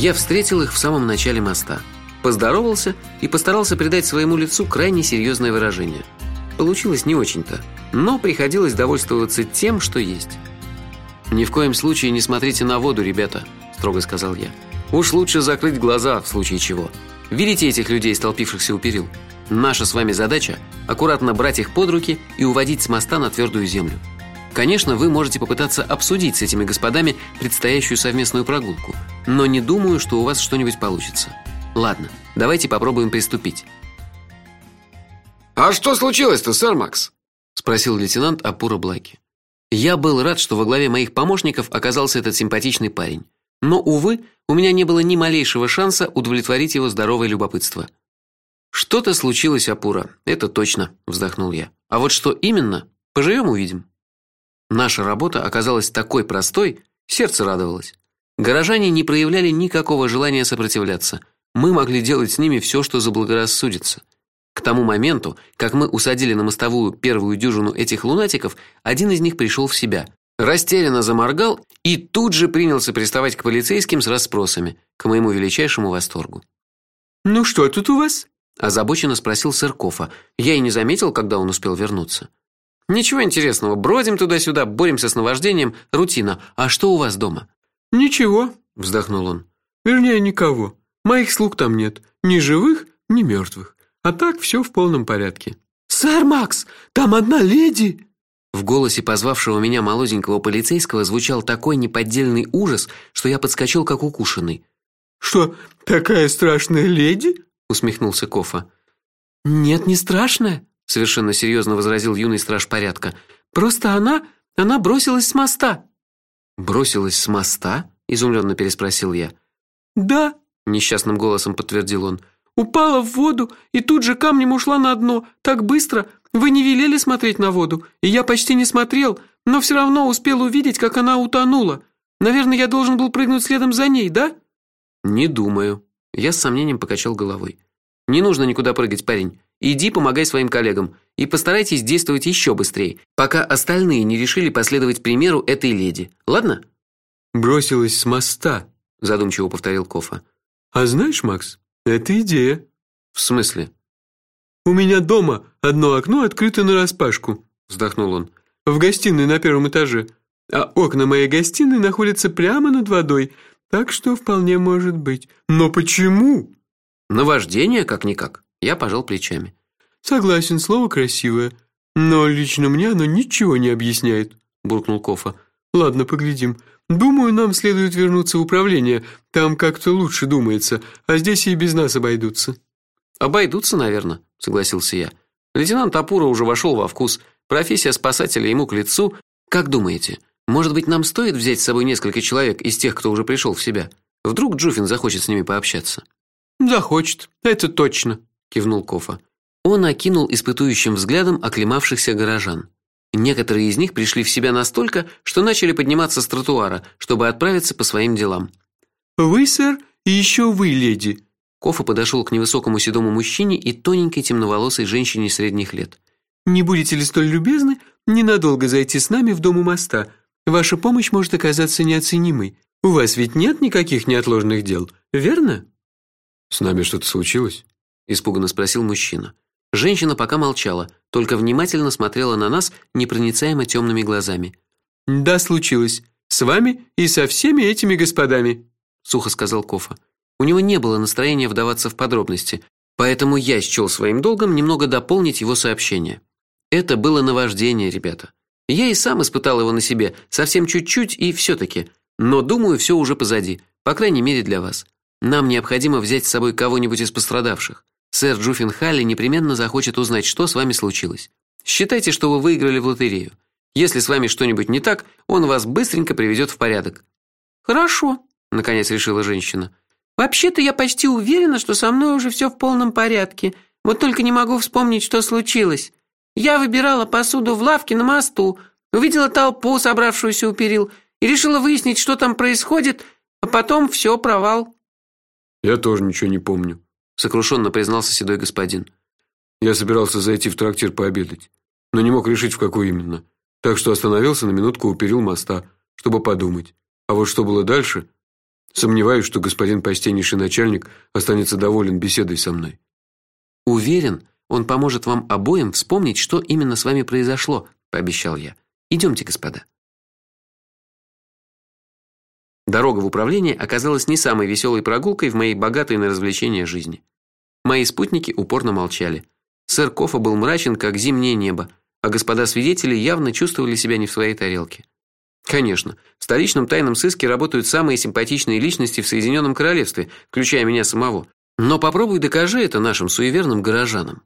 Я встретил их в самом начале моста. Поздоровался и постарался придать своему лицу крайне серьезное выражение. Получилось не очень-то, но приходилось довольствоваться тем, что есть. Ни в коем случае не смотрите на воду, ребята, строго сказал я. Уж лучше закрыть глаза в случае чего. Видите этих людей, столпившихся у перил? Наша с вами задача аккуратно брать их под руки и уводить с моста на твердую землю. Конечно, вы можете попытаться обсудить с этими господами предстоящую совместную прогулку, но не думаю, что у вас что-нибудь получится. Ладно, давайте попробуем приступить. А что случилось-то, сэр Макс? спросил лейтенант Апура Блаки. Я был рад, что во главе моих помощников оказался этот симпатичный парень. Но увы, у меня не было ни малейшего шанса удовлетворить его здоровое любопытство. Что-то случилось, Апура. Это точно, вздохнул я. А вот что именно, поживем увидим. Наша работа оказалась такой простой, сердце радовалось. Горожане не проявляли никакого желания сопротивляться. Мы могли делать с ними все, что заблагорассудится. К тому моменту, как мы усадили на мостовую первую дюжину этих лунатиков, один из них пришел в себя, растерянно заморгал и тут же принялся приставать к полицейским с расспросами, к моему величайшему восторгу. Ну что тут у вас? озабоченно спросил Сыркова. Я и не заметил, когда он успел вернуться. Ничего интересного, бродим туда-сюда, боремся с наваждением, рутина. А что у вас дома? Ничего, вздохнул он. Вернее, никого. Моих слуг там нет, ни живых, ни мертвых. А так все в полном порядке. Сэр Макс, там одна леди. В голосе позвавшего меня молоденького полицейского звучал такой неподдельный ужас, что я подскочил как укушенный. Что, такая страшная леди? усмехнулся Кофа. Нет, не страшная, совершенно серьезно возразил юный страж порядка. Просто она, она бросилась с моста. Бросилась с моста? изумленно переспросил я. Да, несчастным голосом подтвердил он. Упала в воду и тут же камнем ушла на дно, так быстро. Вы не велели смотреть на воду, и я почти не смотрел, но все равно успел увидеть, как она утонула. Наверное, я должен был прыгнуть следом за ней, да? Не думаю. Я с сомнением покачал головой. Не нужно никуда прыгать, парень. Иди, помогай своим коллегам и постарайтесь действовать еще быстрее, пока остальные не решили последовать примеру этой леди. Ладно? Бросилась с моста, задумчиво повторил Кофа. А знаешь, Макс, это идея. В смысле? У меня дома одно окно открыто на распашку, вздохнул он. В гостиной на первом этаже. А окна моей гостиной находятся прямо над водой, так что вполне может быть. Но почему? Наваждение как никак. Я пожал плечами. Согласен, слово красивое, но лично мне оно ничего не объясняет, буркнул Кофа. Ладно, поглядим. Думаю, нам следует вернуться в управление. Там как-то лучше думается, а здесь и без нас обойдутся. Обойдутся, наверное, согласился я. Лейтенант Апура уже вошел во вкус. Профессия спасателя ему к лицу. Как думаете, может быть, нам стоит взять с собой несколько человек из тех, кто уже пришел в себя? Вдруг Джуфин захочет с ними пообщаться. Захочет, это точно, кивнул Кофа. Он окинул испытующим взглядом оклемавшихся горожан. Некоторые из них пришли в себя настолько, что начали подниматься с тротуара, чтобы отправиться по своим делам. Вы, сэр, и еще вы, леди. Кофа подошел к невысокому седому мужчине и тоненькой темноволосой женщине средних лет. Не будете ли столь любезны ненадолго зайти с нами в дом у моста? Ваша помощь может оказаться неоценимой. У вас ведь нет никаких неотложных дел, верно? С нами что-то случилось? испуганно спросил мужчина. Женщина пока молчала, только внимательно смотрела на нас непроницаемо темными глазами. Да, случилось. С вами и со всеми этими господами, сухо сказал Кофа. У него не было настроения вдаваться в подробности, поэтому я счел своим долгом немного дополнить его сообщение. Это было наваждение, ребята. Я и сам испытал его на себе, совсем чуть-чуть и все таки но думаю, все уже позади, по крайней мере для вас. Нам необходимо взять с собой кого-нибудь из пострадавших. Сэр Джуффин Халли непременно захочет узнать, что с вами случилось. Считайте, что вы выиграли в лотерею. Если с вами что-нибудь не так, он вас быстренько приведет в порядок. Хорошо, наконец решила женщина. Вообще-то я почти уверена, что со мной уже все в полном порядке. Вот только не могу вспомнить, что случилось. Я выбирала посуду в лавке на мосту, увидела толпу, собравшуюся у перил, и решила выяснить, что там происходит, а потом все провал. Я тоже ничего не помню, сокрушенно признался седой господин. Я собирался зайти в трактир пообедать, но не мог решить в какой именно. Так что остановился на минутку у перил моста, чтобы подумать. А вот что было дальше? Сомневаюсь, что господин постейнейший начальник останется доволен беседой со мной. Уверен, он поможет вам обоим вспомнить, что именно с вами произошло, пообещал я. Идемте, господа. Дорога в управление оказалась не самой веселой прогулкой в моей богатой на развлечения жизни. Мои спутники упорно молчали. Сэр Кофа был мрачен, как зимнее небо, а господа свидетели явно чувствовали себя не в своей тарелке. Конечно, в столичном тайном сыске работают самые симпатичные личности в Соединенном Королевстве, включая меня самого. Но попробуй докажи это нашим суеверным горожанам.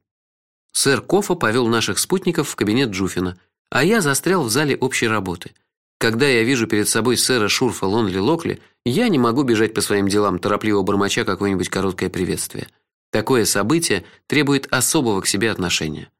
Сэр Кофа повел наших спутников в кабинет Джуфина, а я застрял в зале общей работы. Когда я вижу перед собой сэра Шурфа Лонли Локли, я не могу бежать по своим делам, торопливо бормоча какое-нибудь короткое приветствие. Такое событие требует особого к себе отношения.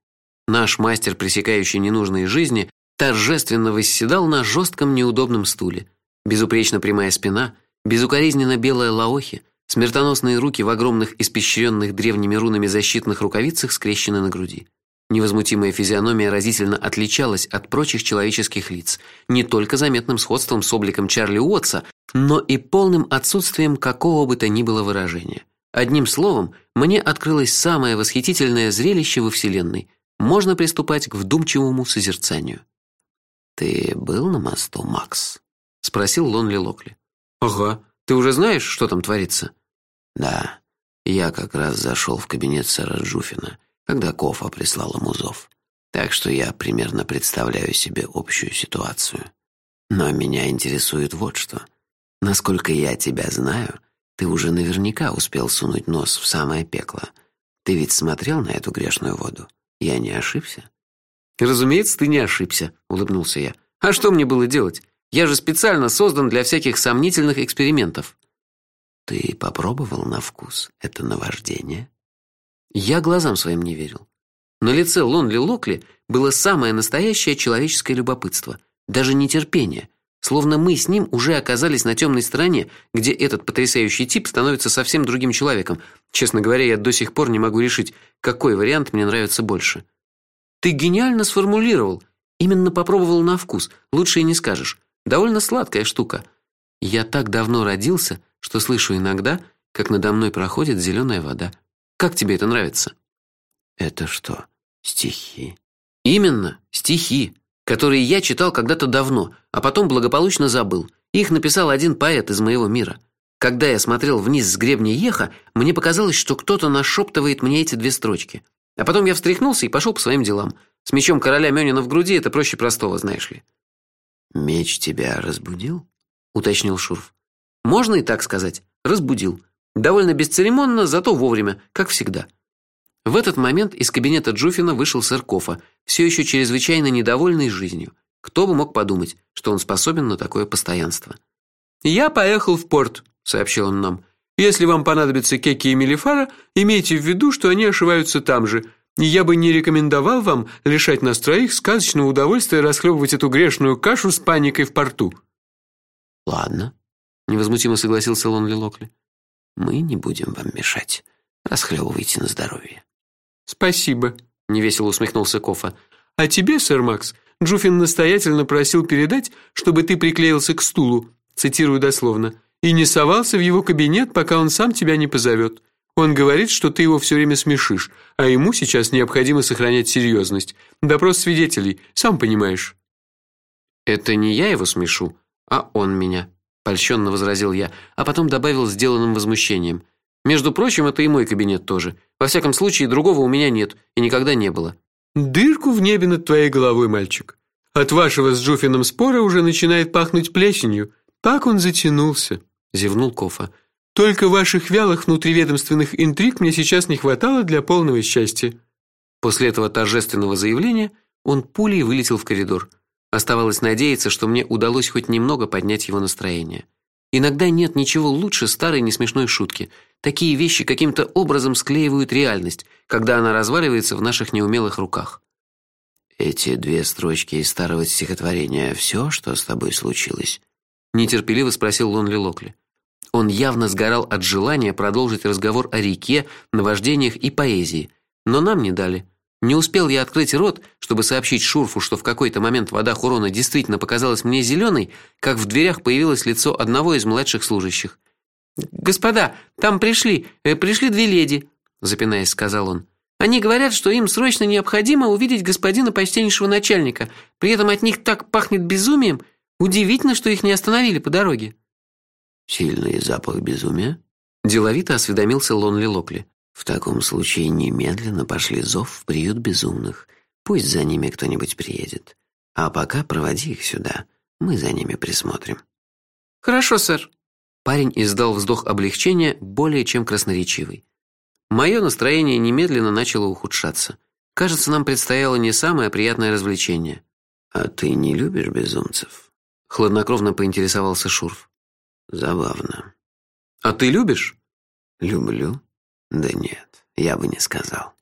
Наш мастер, пресекающий ненужные жизни, торжественно восседал на жестком неудобном стуле. Безупречно прямая спина, безукоризненно белая лаохи, смертоносные руки в огромных испещренных древними рунами защитных рукавицах скрещены на груди. Невозмутимая физиономия разительно отличалась от прочих человеческих лиц, не только заметным сходством с обликом Чарли Уотса, но и полным отсутствием какого бы то ни было выражения. Одним словом, мне открылось самое восхитительное зрелище во вселенной. Можно приступать к вдумчивому созерцанию. Ты был на мосту, Макс? спросил Лонли Локли. Ага. Ты уже знаешь, что там творится? Да. Я как раз зашел в кабинет сэра Джуфина когда Кофа прислал ему зов. Так что я примерно представляю себе общую ситуацию. Но меня интересует вот что. Насколько я тебя знаю, ты уже наверняка успел сунуть нос в самое пекло. Ты ведь смотрел на эту грешную воду? Я не ошибся? Разумеется, ты не ошибся, улыбнулся я. А что мне было делать? Я же специально создан для всяких сомнительных экспериментов. Ты попробовал на вкус это наваждение? Я глазам своим не верил. На лице Лонли Локли было самое настоящее человеческое любопытство, даже нетерпение, словно мы с ним уже оказались на темной стороне, где этот потрясающий тип становится совсем другим человеком. Честно говоря, я до сих пор не могу решить, какой вариант мне нравится больше. Ты гениально сформулировал. Именно попробовал на вкус. Лучше и не скажешь. Довольно сладкая штука. Я так давно родился, что слышу иногда, как надо мной проходит зеленая вода. Как тебе это нравится? Это что, стихи? Именно, стихи, которые я читал когда-то давно, а потом благополучно забыл. Их написал один поэт из моего мира. Когда я смотрел вниз с гребня Еха, мне показалось, что кто-то нашептывает мне эти две строчки. А потом я встряхнулся и пошел по своим делам. С мечом короля Мёнина в груди это проще простого, знаешь ли. Меч тебя разбудил? уточнил Шурф. Можно и так сказать. Разбудил. Довольно бесцеремонно, зато вовремя, как всегда. В этот момент из кабинета Джуфина вышел сэр Кофа, все еще чрезвычайно недовольный жизнью. Кто бы мог подумать, что он способен на такое постоянство. Я поехал в порт, сообщил он нам. Если вам понадобятся кеки и мелифара, имейте в виду, что они ошиваются там же. Я бы не рекомендовал вам лишать нас троих сказочного удовольствия расхлебывать эту грешную кашу с паникой в порту. Ладно, невозмутимо согласился Лонли Локли. Мы не будем вам мешать. Расхлебывайте на здоровье. Спасибо, невесело усмехнулся Кофа. А тебе, сэр Макс, Джуфин настоятельно просил передать, чтобы ты приклеился к стулу, цитирую дословно, и не совался в его кабинет, пока он сам тебя не позовет. Он говорит, что ты его все время смешишь, а ему сейчас необходимо сохранять серьезность. Допрос свидетелей, сам понимаешь. Это не я его смешу, а он меня, польщенно возразил я, а потом добавил сделанным возмущением: "Между прочим, это и мой кабинет тоже. Во всяком случае, другого у меня нет и никогда не было". Дырку в небе над твоей головой, мальчик. От вашего с Джуфином спора уже начинает пахнуть плесенью. Так он затянулся, зевнул Кофа. Только ваших вялых внутриведомственных интриг мне сейчас не хватало для полного счастья. После этого торжественного заявления он пулей вылетел в коридор. Оставалось надеяться, что мне удалось хоть немного поднять его настроение. Иногда нет ничего лучше старой несмешной шутки. Такие вещи каким-то образом склеивают реальность, когда она разваливается в наших неумелых руках. Эти две строчки из старого стихотворения все, что с тобой случилось? нетерпеливо спросил Лонли Локли. Он явно сгорал от желания продолжить разговор о реке, наваждениях и поэзии, но нам не дали. Не успел я открыть рот, чтобы сообщить Шурфу, что в какой-то момент вода Хурона действительно показалась мне зеленой, как в дверях появилось лицо одного из младших служащих. Господа, там пришли, э, пришли две леди, запинаясь, сказал он. Они говорят, что им срочно необходимо увидеть господина почтеннейшего начальника. При этом от них так пахнет безумием, удивительно, что их не остановили по дороге. Сильный запах безумия? деловито осведомился Лонли Локли. В таком случае немедленно пошли зов в приют безумных. Пусть за ними кто-нибудь приедет. А пока проводи их сюда. Мы за ними присмотрим. Хорошо, сэр. Парень издал вздох облегчения, более чем красноречивый. Мое настроение немедленно начало ухудшаться. Кажется, нам предстояло не самое приятное развлечение. А ты не любишь безумцев? хладнокровно поинтересовался Шурф. Забавно. А ты любишь? Люблю? Да нет, я бы не сказал.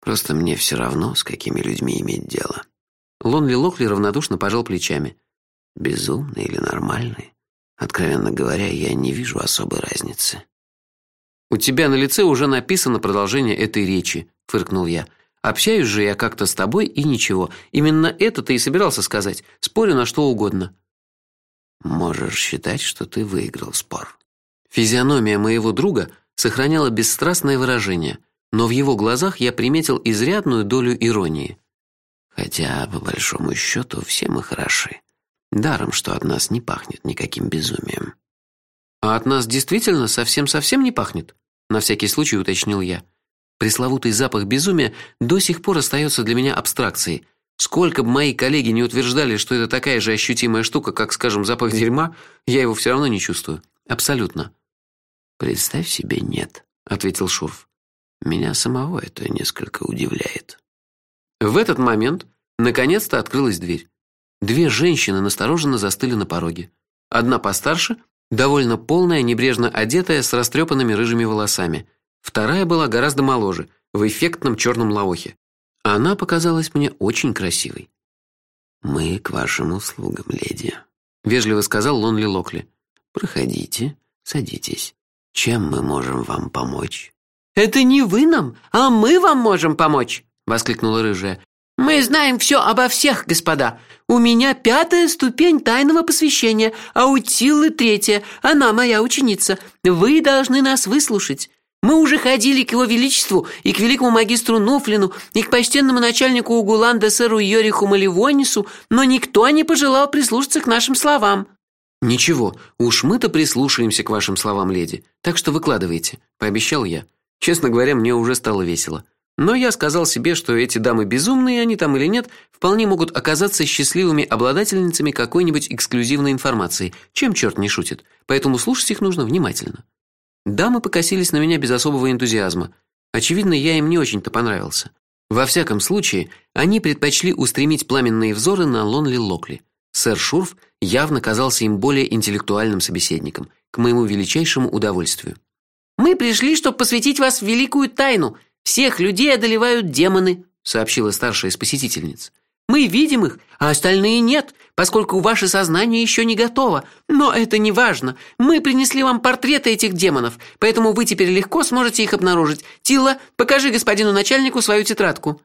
Просто мне все равно, с какими людьми иметь дело. Лонли Локли равнодушно пожал плечами. Безумный или нормальный? Откровенно говоря, я не вижу особой разницы. У тебя на лице уже написано продолжение этой речи, фыркнул я. Общаюсь же я как-то с тобой и ничего. Именно это ты и собирался сказать. Спорю на что угодно. Можешь считать, что ты выиграл спор. Физиономия моего друга сохраняла бесстрастное выражение, но в его глазах я приметил изрядную долю иронии. Хотя по большому счету все мы хороши. Даром, что от нас не пахнет никаким безумием. А от нас действительно совсем-совсем не пахнет, на всякий случай уточнил я. Пресловутый запах безумия до сих пор остается для меня абстракцией. Сколько бы мои коллеги не утверждали, что это такая же ощутимая штука, как, скажем, запах дерьма, я его все равно не чувствую. Абсолютно. Представь себе, нет, ответил Шурф. Меня самого это несколько удивляет. В этот момент наконец-то открылась дверь. Две женщины настороженно застыли на пороге. Одна постарше, довольно полная, небрежно одетая, с растрепанными рыжими волосами. Вторая была гораздо моложе, в эффектном черном лаохе. Она показалась мне очень красивой. Мы к вашим услугам, леди, вежливо сказал Лонли Локли. Проходите, садитесь. Чем мы можем вам помочь? Это не вы нам, а мы вам можем помочь, воскликнула рыжая. Мы знаем все обо всех, господа. У меня пятая ступень тайного посвящения, а у Тиллы третья. Она моя ученица. Вы должны нас выслушать. Мы уже ходили к его величеству и к великому магистру Нуфлину, и к почтенному начальнику Угуланда сэру Йориху Маливонису, но никто не пожелал прислушаться к нашим словам. Ничего, уж мы-то прислушаемся к вашим словам, леди. Так что выкладывайте, пообещал я. Честно говоря, мне уже стало весело. Но я сказал себе, что эти дамы безумные, они там или нет, вполне могут оказаться счастливыми обладательницами какой-нибудь эксклюзивной информации, чем черт не шутит. Поэтому слушать их нужно внимательно. Дамы покосились на меня без особого энтузиазма. Очевидно, я им не очень-то понравился. Во всяком случае, они предпочли устремить пламенные взоры на Лонли Локли. Сэр Шурф явно казался им более интеллектуальным собеседником, к моему величайшему удовольствию. Мы пришли, чтобы посвятить вас в великую тайну, всех людей одолевают демоны, сообщила старшая из посетительниц. Мы видим их, а остальные нет, поскольку ваше сознание еще не готово. Но это не важно. Мы принесли вам портреты этих демонов, поэтому вы теперь легко сможете их обнаружить. Тила, покажи господину начальнику свою тетрадку.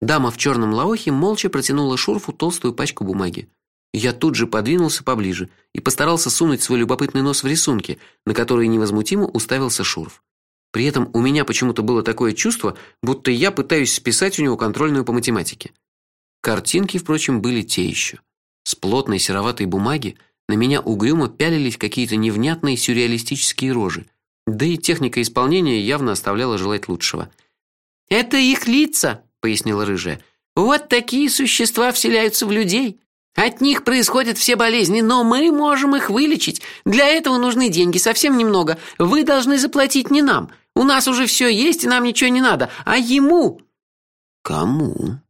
Дама в черном лаохе молча протянула Шурфу толстую пачку бумаги. Я тут же подвинулся поближе и постарался сунуть свой любопытный нос в рисунки, на которые невозмутимо уставился Шурф. При этом у меня почему-то было такое чувство, будто я пытаюсь списать у него контрольную по математике. Картинки, впрочем, были те еще. С плотной сероватой бумаги на меня угрюмо пялились какие-то невнятные сюрреалистические рожи. Да и техника исполнения явно оставляла желать лучшего. Это их лица, пояснила рыжая. Вот такие существа вселяются в людей. От них происходят все болезни, но мы можем их вылечить. Для этого нужны деньги, совсем немного. Вы должны заплатить не нам. У нас уже все есть, и нам ничего не надо, а ему. Кому?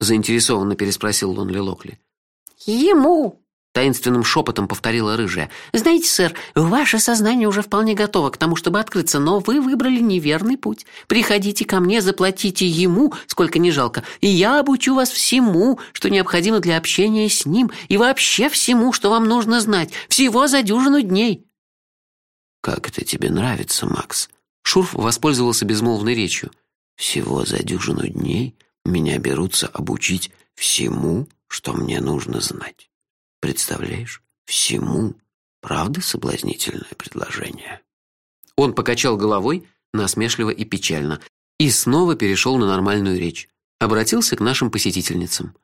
заинтересованно переспросил Лонли Локли. Ему таинственным шепотом повторила рыжая. Знаете, сэр, ваше сознание уже вполне готово к тому, чтобы открыться, но вы выбрали неверный путь. Приходите ко мне, заплатите ему, сколько не жалко, и я обучу вас всему, что необходимо для общения с ним, и вообще всему, что вам нужно знать, всего за дюжину дней. Как это тебе нравится, Макс? Шурф воспользовался безмолвной речью. Всего за дюжину дней меня берутся обучить всему, что мне нужно знать. Представляешь, всему. Правда соблазнительное предложение? Он покачал головой, насмешливо и печально, и снова перешел на нормальную речь. Обратился к нашим посетительницам.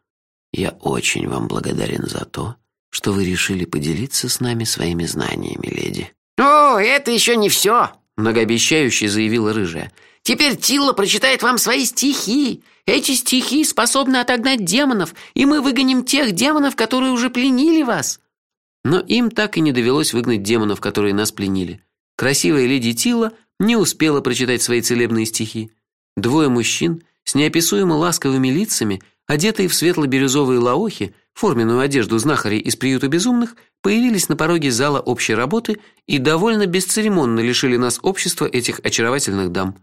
Я очень вам благодарен за то, что вы решили поделиться с нами своими знаниями, леди. О, это еще не все, многообещающе заявила рыжая. Теперь Тилла прочитает вам свои стихи. Эти стихи способны отогнать демонов, и мы выгоним тех демонов, которые уже пленили вас. Но им так и не довелось выгнать демонов, которые нас пленили. Красивая леди Тилла не успела прочитать свои целебные стихи. Двое мужчин с неописуемо ласковыми лицами, одетые в светло-бирюзовые лаохи, форменную одежду знахарей из приюта безумных, появились на пороге зала общей работы и довольно бесцеремонно лишили нас общества этих очаровательных дам.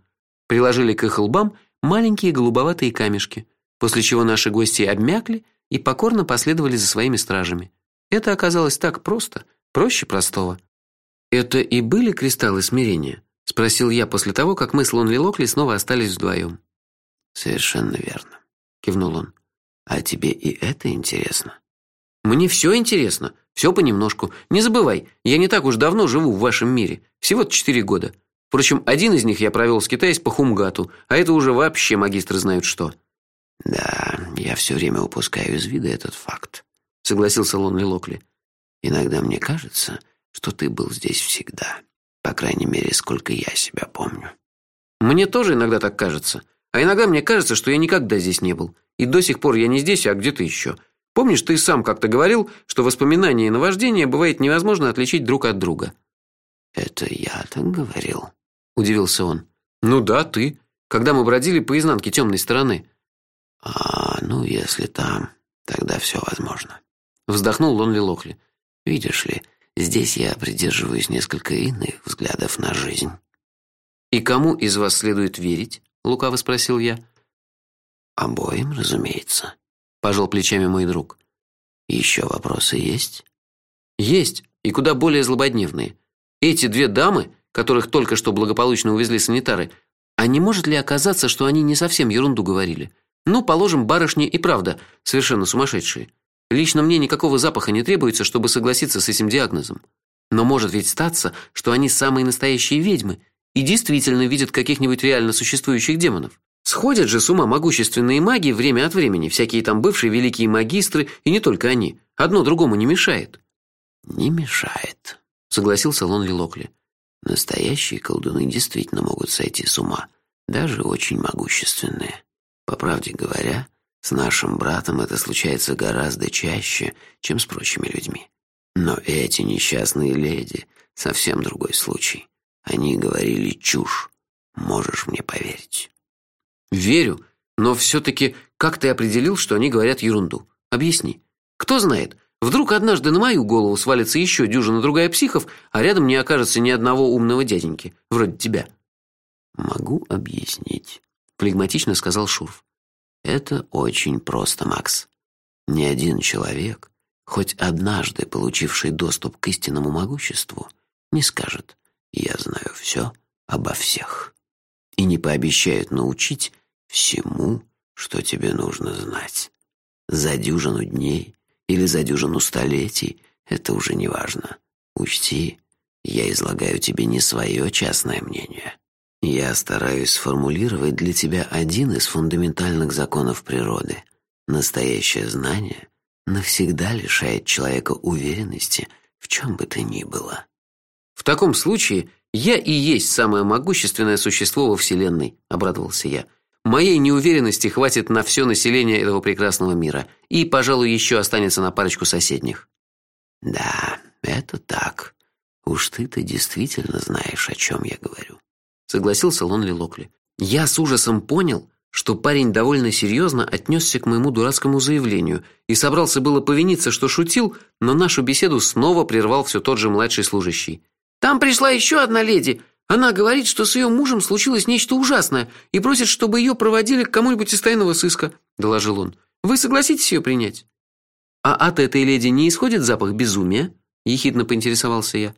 Приложили к их лбам маленькие голубоватые камешки, после чего наши гости обмякли и покорно последовали за своими стражами. Это оказалось так просто, проще простого. Это и были кристаллы смирения, спросил я после того, как мы с Лонли Локли снова остались вдвоем. Совершенно верно, кивнул он. А тебе и это интересно? Мне все интересно, все понемножку. Не забывай, я не так уж давно живу в вашем мире, всего-то четыре года. Впрочем, один из них я провел скитаясь по Хумгату, а это уже вообще магистры знают что. Да, я все время упускаю из вида этот факт, согласился Лонли Локли. Иногда мне кажется, что ты был здесь всегда, по крайней мере, сколько я себя помню. Мне тоже иногда так кажется. А иногда мне кажется, что я никогда здесь не был, и до сих пор я не здесь, а где-то еще. Помнишь, ты сам как-то говорил, что воспоминания и наваждения бывает невозможно отличить друг от друга. Это я так говорил удивился он. Ну да, ты, когда мы бродили по изнанке темной стороны. А, ну если там, тогда все возможно. Вздохнул Лонли Локли. Видишь ли, здесь я придерживаюсь несколько иных взглядов на жизнь. И кому из вас следует верить? лукаво спросил я. Обоим, разумеется, пожал плечами мой друг. Еще вопросы есть? Есть, и куда более злободневные. Эти две дамы которых только что благополучно увезли санитары, а не может ли оказаться, что они не совсем ерунду говорили? Ну, положим, барышни и правда совершенно сумасшедшие. Лично мне никакого запаха не требуется, чтобы согласиться с этим диагнозом. Но может ведь статься, что они самые настоящие ведьмы и действительно видят каких-нибудь реально существующих демонов. Сходят же с ума могущественные маги время от времени, всякие там бывшие великие магистры, и не только они. Одно другому не мешает. Не мешает, согласился Лонли Локли. Настоящие колдуны действительно могут сойти с ума, даже очень могущественные. По правде говоря, с нашим братом это случается гораздо чаще, чем с прочими людьми. Но эти несчастные леди совсем другой случай. Они говорили чушь. Можешь мне поверить? Верю, но все таки как ты определил, что они говорят ерунду? Объясни. Кто знает, Вдруг однажды на мою голову свалится еще дюжина другая психов, а рядом не окажется ни одного умного дяденьки, вроде тебя. Могу объяснить, флегматично сказал Шурф. Это очень просто, Макс. Ни один человек, хоть однажды получивший доступ к истинному могуществу, не скажет: "Я знаю все обо всех" и не пообещает научить всему, что тебе нужно знать. За дюжину дней или за дюжину столетий, это уже не важно. Учти, я излагаю тебе не свое частное мнение. Я стараюсь сформулировать для тебя один из фундаментальных законов природы. Настоящее знание навсегда лишает человека уверенности в чем бы то ни было. В таком случае я и есть самое могущественное существо во вселенной, обрадовался я. Моей неуверенности хватит на все население этого прекрасного мира, и, пожалуй, еще останется на парочку соседних. Да, это так. Уж ты-то действительно знаешь, о чем я говорю, согласился Лонли Локли. Я с ужасом понял, что парень довольно серьезно отнесся к моему дурацкому заявлению и собрался было повиниться, что шутил, но нашу беседу снова прервал все тот же младший служащий. Там пришла еще одна леди, она говорит, что с ее мужем случилось нечто ужасное и просит, чтобы ее проводили к кому-нибудь из тайного сыска, доложил он. Вы согласитесь ее принять? А от этой леди не исходит запах безумия? ехидно поинтересовался я.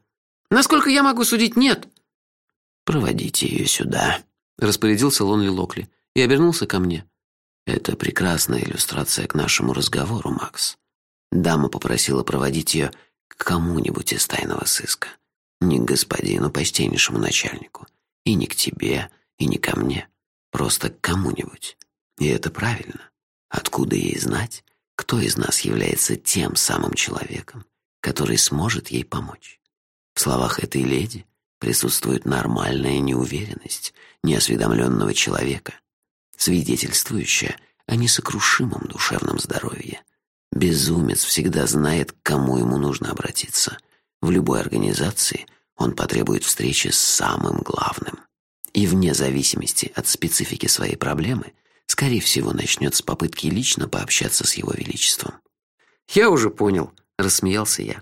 Насколько я могу судить, нет. Проводите ее сюда, распорядился Лонли Локли и обернулся ко мне. Это прекрасная иллюстрация к нашему разговору, Макс. Дама попросила проводить ее к кому-нибудь из тайного сыска. Не к господину постельнейшему начальнику, и не к тебе, и не ко мне, просто к кому-нибудь. И это правильно. Откуда ей знать, кто из нас является тем самым человеком, который сможет ей помочь? В словах этой леди присутствует нормальная неуверенность неосведомленного человека, свидетельствующая о несокрушимом душевном здоровье. Безумец всегда знает, к кому ему нужно обратиться. В любой организации он потребует встречи с самым главным. И вне зависимости от специфики своей проблемы, скорее всего, начнет с попытки лично пообщаться с его величеством. Я уже понял, рассмеялся я.